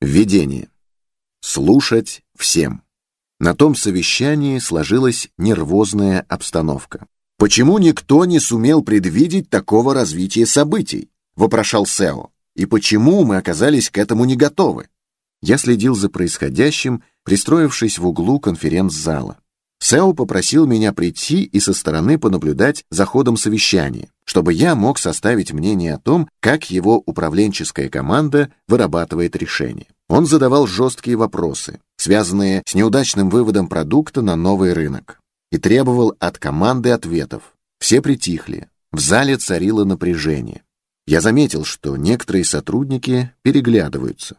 Введение. Слушать всем. На том совещании сложилась нервозная обстановка. «Почему никто не сумел предвидеть такого развития событий?» — вопрошал Сео. «И почему мы оказались к этому не готовы?» Я следил за происходящим, пристроившись в углу конференц-зала. Сео попросил меня прийти и со стороны понаблюдать за ходом совещания, чтобы я мог составить мнение о том, как его управленческая команда вырабатывает решения. Он задавал жесткие вопросы, связанные с неудачным выводом продукта на новый рынок, и требовал от команды ответов. Все притихли, в зале царило напряжение. Я заметил, что некоторые сотрудники переглядываются.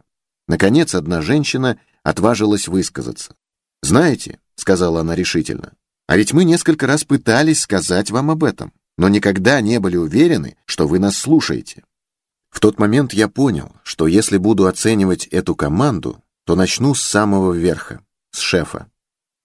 Наконец, одна женщина отважилась высказаться. «Знаете, — сказала она решительно. «А ведь мы несколько раз пытались сказать вам об этом, но никогда не были уверены, что вы нас слушаете». В тот момент я понял, что если буду оценивать эту команду, то начну с самого верха, с шефа.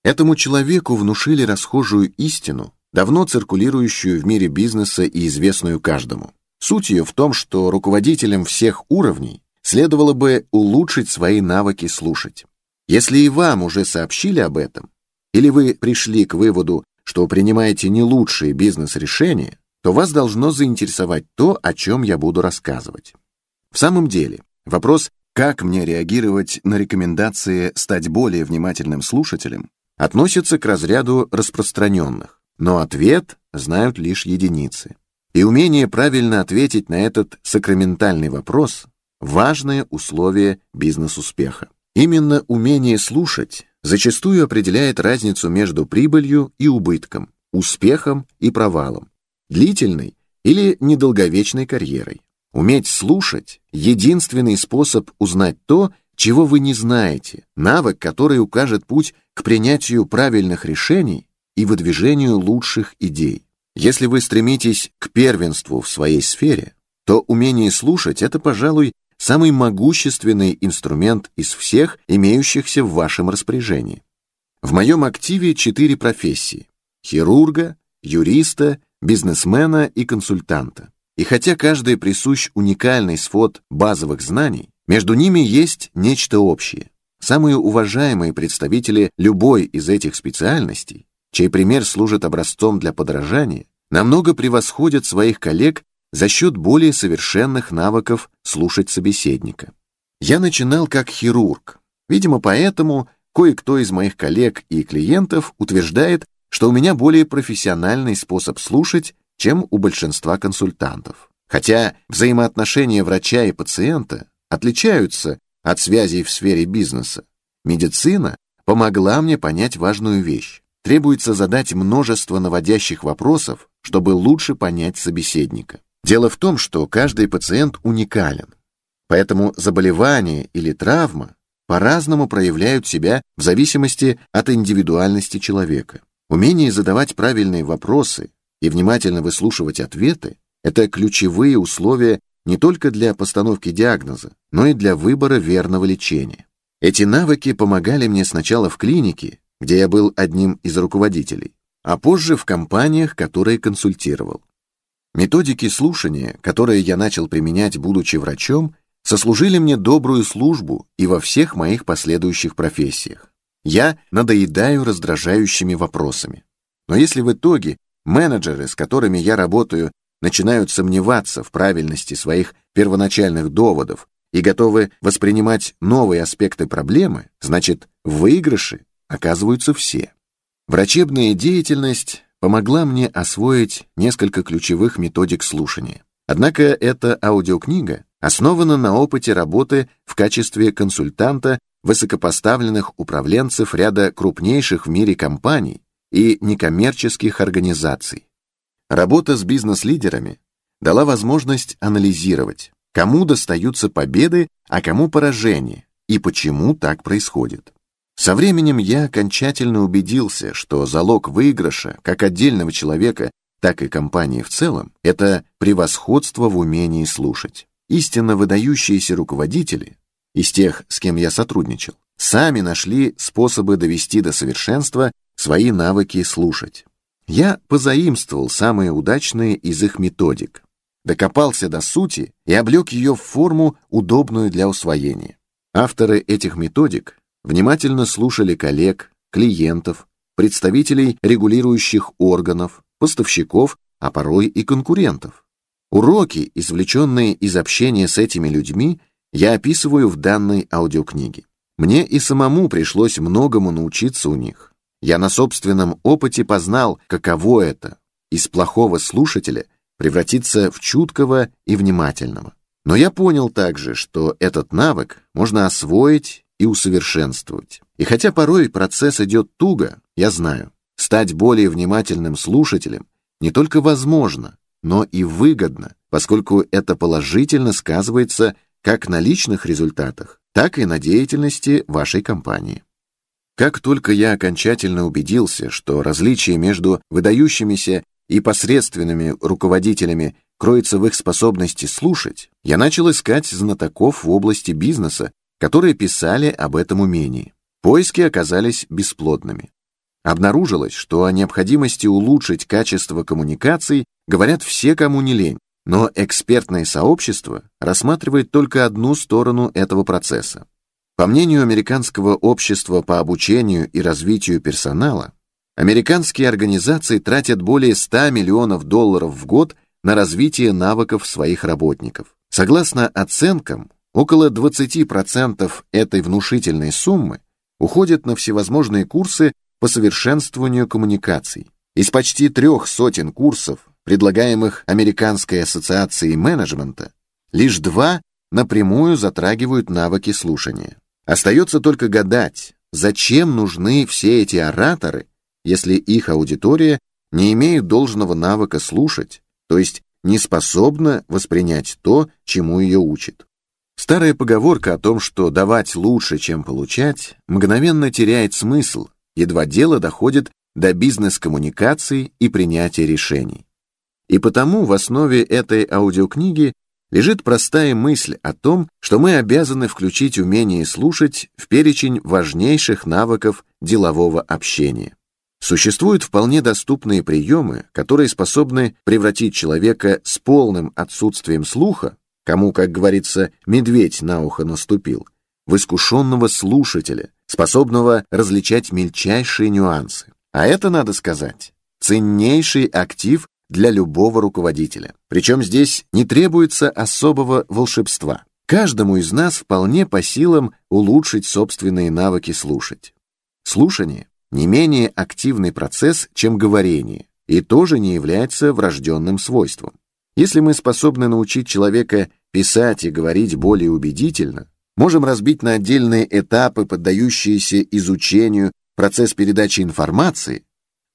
Этому человеку внушили расхожую истину, давно циркулирующую в мире бизнеса и известную каждому. Суть ее в том, что руководителям всех уровней следовало бы улучшить свои навыки слушать. Если и вам уже сообщили об этом, или вы пришли к выводу, что принимаете не лучшие бизнес-решения, то вас должно заинтересовать то, о чем я буду рассказывать. В самом деле, вопрос, как мне реагировать на рекомендации стать более внимательным слушателем, относится к разряду распространенных, но ответ знают лишь единицы. И умение правильно ответить на этот сакраментальный вопрос – важное условие бизнес-успеха. Именно умение слушать зачастую определяет разницу между прибылью и убытком, успехом и провалом, длительной или недолговечной карьерой. Уметь слушать – единственный способ узнать то, чего вы не знаете, навык, который укажет путь к принятию правильных решений и выдвижению лучших идей. Если вы стремитесь к первенству в своей сфере, то умение слушать – это, пожалуй, самый могущественный инструмент из всех, имеющихся в вашем распоряжении. В моем активе четыре профессии – хирурга, юриста, бизнесмена и консультанта. И хотя каждый присущ уникальный свод базовых знаний, между ними есть нечто общее. Самые уважаемые представители любой из этих специальностей, чей пример служит образцом для подражания, намного превосходят своих коллег за счет более совершенных навыков слушать собеседника. Я начинал как хирург. Видимо, поэтому кое-кто из моих коллег и клиентов утверждает, что у меня более профессиональный способ слушать, чем у большинства консультантов. Хотя взаимоотношения врача и пациента отличаются от связей в сфере бизнеса. Медицина помогла мне понять важную вещь. Требуется задать множество наводящих вопросов, чтобы лучше понять собеседника. Дело в том, что каждый пациент уникален, поэтому заболевание или травма по-разному проявляют себя в зависимости от индивидуальности человека. Умение задавать правильные вопросы и внимательно выслушивать ответы – это ключевые условия не только для постановки диагноза, но и для выбора верного лечения. Эти навыки помогали мне сначала в клинике, где я был одним из руководителей, а позже в компаниях, которые консультировал. Методики слушания, которые я начал применять, будучи врачом, сослужили мне добрую службу и во всех моих последующих профессиях. Я надоедаю раздражающими вопросами. Но если в итоге менеджеры, с которыми я работаю, начинают сомневаться в правильности своих первоначальных доводов и готовы воспринимать новые аспекты проблемы, значит, в выигрыше оказываются все. Врачебная деятельность помогла мне освоить несколько ключевых методик слушания. Однако эта аудиокнига основана на опыте работы в качестве консультанта высокопоставленных управленцев ряда крупнейших в мире компаний и некоммерческих организаций. Работа с бизнес-лидерами дала возможность анализировать, кому достаются победы, а кому поражения, и почему так происходит. Со временем я окончательно убедился, что залог выигрыша как отдельного человека, так и компании в целом – это превосходство в умении слушать. Истинно выдающиеся руководители, из тех, с кем я сотрудничал, сами нашли способы довести до совершенства свои навыки слушать. Я позаимствовал самые удачные из их методик, докопался до сути и облег ее в форму, удобную для усвоения. Авторы этих методик внимательно слушали коллег, клиентов, представителей регулирующих органов, поставщиков, а порой и конкурентов. Уроки, извлеченные из общения с этими людьми, я описываю в данной аудиокниге. Мне и самому пришлось многому научиться у них. Я на собственном опыте познал, каково это — из плохого слушателя превратиться в чуткого и внимательного. Но я понял также, что этот навык можно освоить и усовершенствовать. И хотя порой процесс идет туго, я знаю, стать более внимательным слушателем не только возможно, но и выгодно, поскольку это положительно сказывается как на личных результатах, так и на деятельности вашей компании. Как только я окончательно убедился, что различие между выдающимися и посредственными руководителями кроется в их способности слушать, я начал искать знатоков в области бизнеса, которые писали об этом умении. Поиски оказались бесплодными. Обнаружилось, что о необходимости улучшить качество коммуникаций говорят все, кому не лень, но экспертное сообщество рассматривает только одну сторону этого процесса. По мнению Американского общества по обучению и развитию персонала, американские организации тратят более 100 миллионов долларов в год на развитие навыков своих работников. Согласно оценкам, около 20% этой внушительной суммы уходят на всевозможные курсы по совершенствованию коммуникаций. Из почти трех сотен курсов, предлагаемых Американской ассоциацией менеджмента, лишь два напрямую затрагивают навыки слушания. Остается только гадать, зачем нужны все эти ораторы, если их аудитория не имеет должного навыка слушать, то есть не способна воспринять то, чему ее учат. Старая поговорка о том, что давать лучше, чем получать, мгновенно теряет смысл, едва дело доходит до бизнес-коммуникаций и принятия решений. И потому в основе этой аудиокниги лежит простая мысль о том, что мы обязаны включить умение слушать в перечень важнейших навыков делового общения. Существуют вполне доступные приемы, которые способны превратить человека с полным отсутствием слуха, кому, как говорится, медведь на ухо наступил, в искушенного слушателя, способного различать мельчайшие нюансы. А это, надо сказать, ценнейший актив для любого руководителя. Причем здесь не требуется особого волшебства. Каждому из нас вполне по силам улучшить собственные навыки слушать. Слушание — не менее активный процесс, чем говорение, и тоже не является врожденным свойством. Если мы способны научить человека писать и говорить более убедительно, можем разбить на отдельные этапы, поддающиеся изучению процесс передачи информации,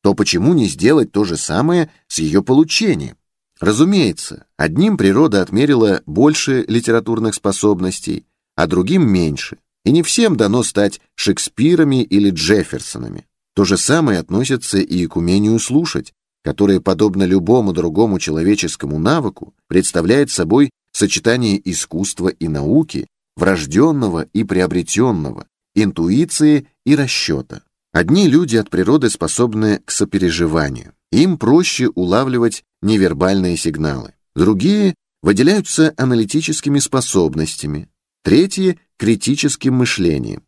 то почему не сделать то же самое с ее получением? Разумеется, одним природа отмерила больше литературных способностей, а другим меньше, и не всем дано стать Шекспирами или Джефферсонами. То же самое относится и к умению слушать, которое, подобно любому другому человеческому навыку, представляет собой сочетание искусства и науки, врожденного и приобретенного, интуиции и расчета. Одни люди от природы способны к сопереживанию. Им проще улавливать невербальные сигналы. Другие выделяются аналитическими способностями. Третьи — критическим мышлением.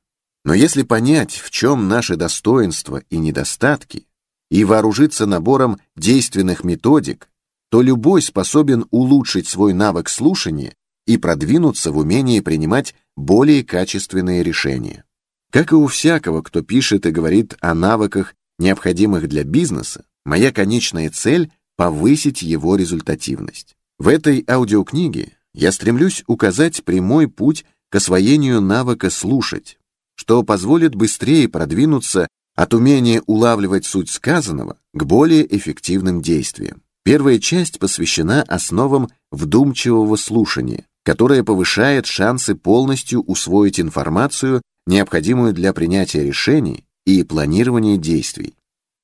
Но если понять, в чем наши достоинства и недостатки, и вооружиться набором действенных методик, то любой способен улучшить свой навык слушания и продвинуться в умении принимать более качественные решения. Как и у всякого, кто пишет и говорит о навыках, необходимых для бизнеса, моя конечная цель — повысить его результативность. В этой аудиокниге я стремлюсь указать прямой путь к освоению навыка слушать, что позволит быстрее продвинуться от умения улавливать суть сказанного к более эффективным действиям. Первая часть посвящена основам вдумчивого слушания, которое повышает шансы полностью усвоить информацию необходимую для принятия решений и планирования действий.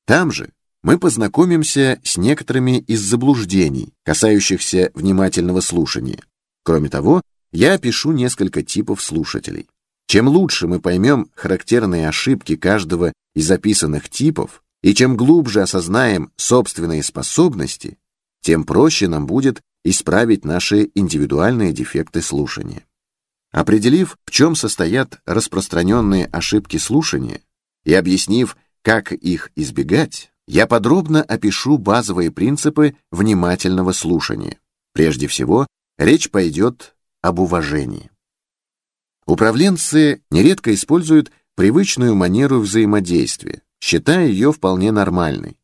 Там же мы познакомимся с некоторыми из заблуждений, касающихся внимательного слушания. Кроме того, я опишу несколько типов слушателей. Чем лучше мы поймем характерные ошибки каждого из записанных типов, и чем глубже осознаем собственные способности, тем проще нам будет исправить наши индивидуальные дефекты слушания. Определив, в чем состоят распространенные ошибки слушания, и объяснив, как их избегать, я подробно опишу базовые принципы внимательного слушания. Прежде всего, речь пойдет об уважении. Управленцы нередко используют привычную манеру взаимодействия, считая ее вполне нормальной,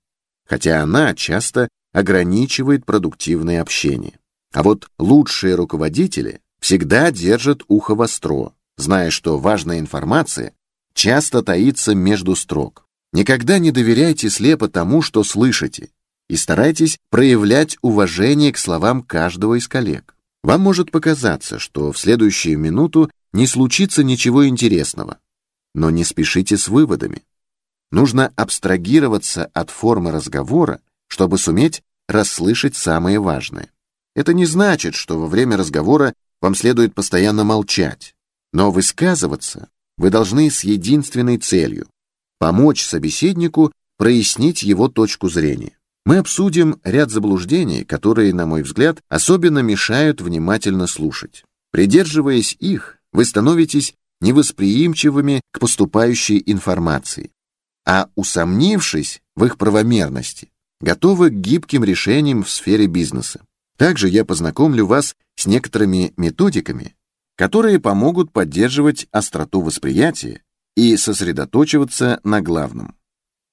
хотя она часто ограничивает продуктивное общение. А вот лучшие руководители всегда держат ухо востро, зная, что важная информация часто таится между строк. Никогда не доверяйте слепо тому, что слышите, и старайтесь проявлять уважение к словам каждого из коллег. Вам может показаться, что в следующую минуту не случится ничего интересного, но не спешите с выводами. Нужно абстрагироваться от формы разговора, чтобы суметь расслышать самое важное. Это не значит, что во время разговора вам следует постоянно молчать, но высказываться вы должны с единственной целью – помочь собеседнику прояснить его точку зрения. Мы обсудим ряд заблуждений, которые, на мой взгляд, особенно мешают внимательно слушать. Придерживаясь их, вы становитесь невосприимчивыми к поступающей информации, а усомнившись в их правомерности, готовы к гибким решениям в сфере бизнеса. Также я познакомлю вас с некоторыми методиками, которые помогут поддерживать остроту восприятия и сосредоточиваться на главном.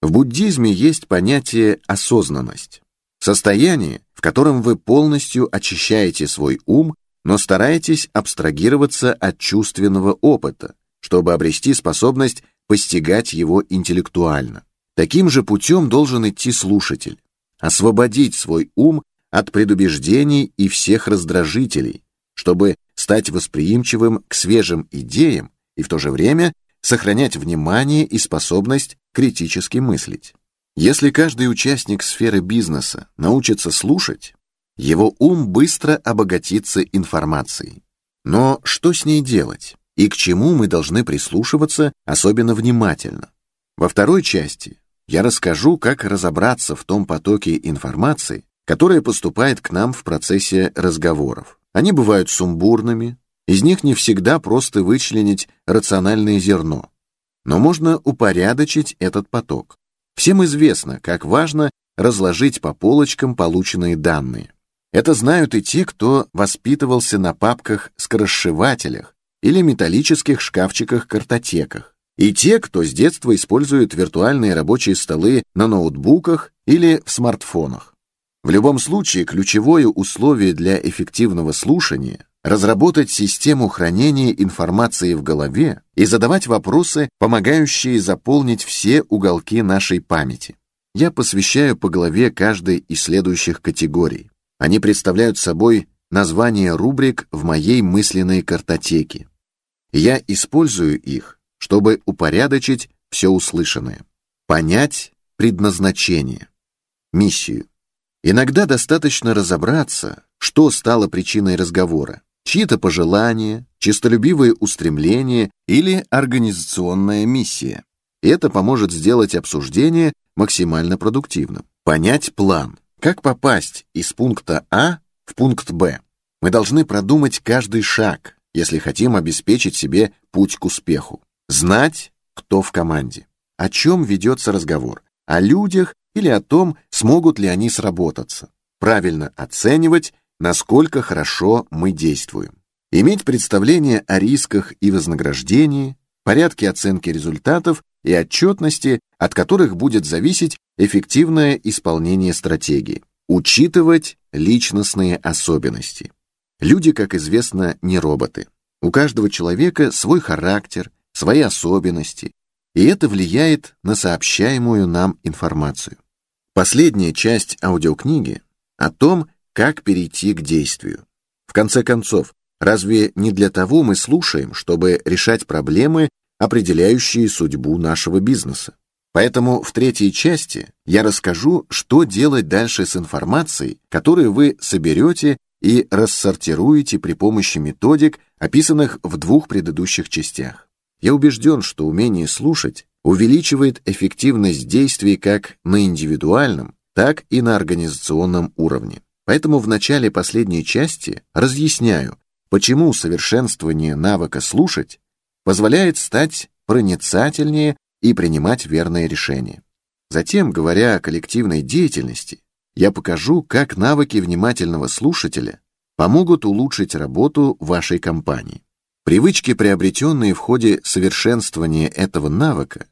В буддизме есть понятие осознанность. Состояние, в котором вы полностью очищаете свой ум, но стараетесь абстрагироваться от чувственного опыта, чтобы обрести способность постигать его интеллектуально. Таким же путем должен идти слушатель, освободить свой ум от предубеждений и всех раздражителей, чтобы стать восприимчивым к свежим идеям и в то же время сохранять внимание и способность критически мыслить. Если каждый участник сферы бизнеса научится слушать, его ум быстро обогатится информацией. Но что с ней делать? И к чему мы должны прислушиваться особенно внимательно? Во второй части я расскажу, как разобраться в том потоке информации, которая поступает к нам в процессе разговоров. Они бывают сумбурными, из них не всегда просто вычленить рациональное зерно. Но можно упорядочить этот поток. Всем известно, как важно разложить по полочкам полученные данные. Это знают и те, кто воспитывался на папках-скоросшивателях или металлических шкафчиках-картотеках, и те, кто с детства использует виртуальные рабочие столы на ноутбуках или в смартфонах. В любом случае, ключевое условие для эффективного слушания — разработать систему хранения информации в голове и задавать вопросы, помогающие заполнить все уголки нашей памяти. Я посвящаю по главе каждой из следующих категорий. Они представляют собой название рубрик в моей мысленной картотеке. Я использую их, чтобы упорядочить все услышанное, понять предназначение, миссию. Иногда достаточно разобраться, что стало причиной разговора, чьи-то пожелания, честолюбивые устремления или организационная миссия. Это поможет сделать обсуждение максимально продуктивным. Понять план. Как попасть из пункта А в пункт Б? Мы должны продумать каждый шаг, если хотим обеспечить себе путь к успеху. Знать, кто в команде. О чем ведется разговор. О людях или о том, смогут ли они сработаться. Правильно оценивать, насколько хорошо мы действуем. Иметь представление о рисках и вознаграждении, порядке оценки результатов и отчетности, от которых будет зависеть эффективное исполнение стратегии. Учитывать личностные особенности. Люди, как известно, не роботы. У каждого человека свой характер, свои особенности, и это влияет на сообщаемую нам информацию. Последняя часть аудиокниги о том, как перейти к действию. В конце концов, разве не для того мы слушаем, чтобы решать проблемы, определяющие судьбу нашего бизнеса? Поэтому в третьей части я расскажу, что делать дальше с информацией, которую вы соберете и рассортируете при помощи методик, описанных в двух предыдущих частях. Я убежден, что умение слушать увеличивает эффективность действий как на индивидуальном, так и на организационном уровне. Поэтому в начале последней части разъясняю, почему совершенствование навыка слушать позволяет стать проницательнее и принимать верные решения. Затем, говоря о коллективной деятельности, я покажу, как навыки внимательного слушателя помогут улучшить работу вашей компании. Привычки, приобретенные в ходе совершенствования этого навыка,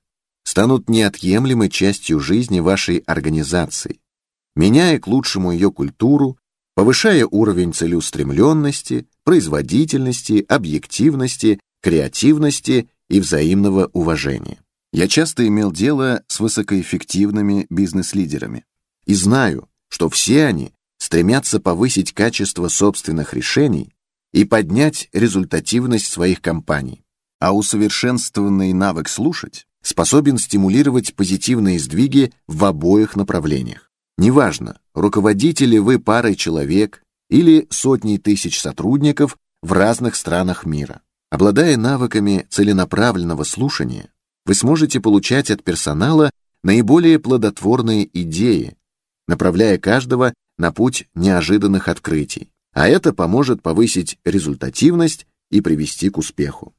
станут неотъемлемой частью жизни вашей организации, меняя к лучшему ее культуру, повышая уровень целеустремленности, производительности, объективности, креативности и взаимного уважения. Я часто имел дело с высокоэффективными бизнес-лидерами и знаю, что все они стремятся повысить качество собственных решений и поднять результативность своих компаний. А усовершенствованный навык слушать способен стимулировать позитивные сдвиги в обоих направлениях. Неважно, руководите вы парой человек или сотней тысяч сотрудников в разных странах мира. Обладая навыками целенаправленного слушания, вы сможете получать от персонала наиболее плодотворные идеи, направляя каждого на путь неожиданных открытий. А это поможет повысить результативность и привести к успеху.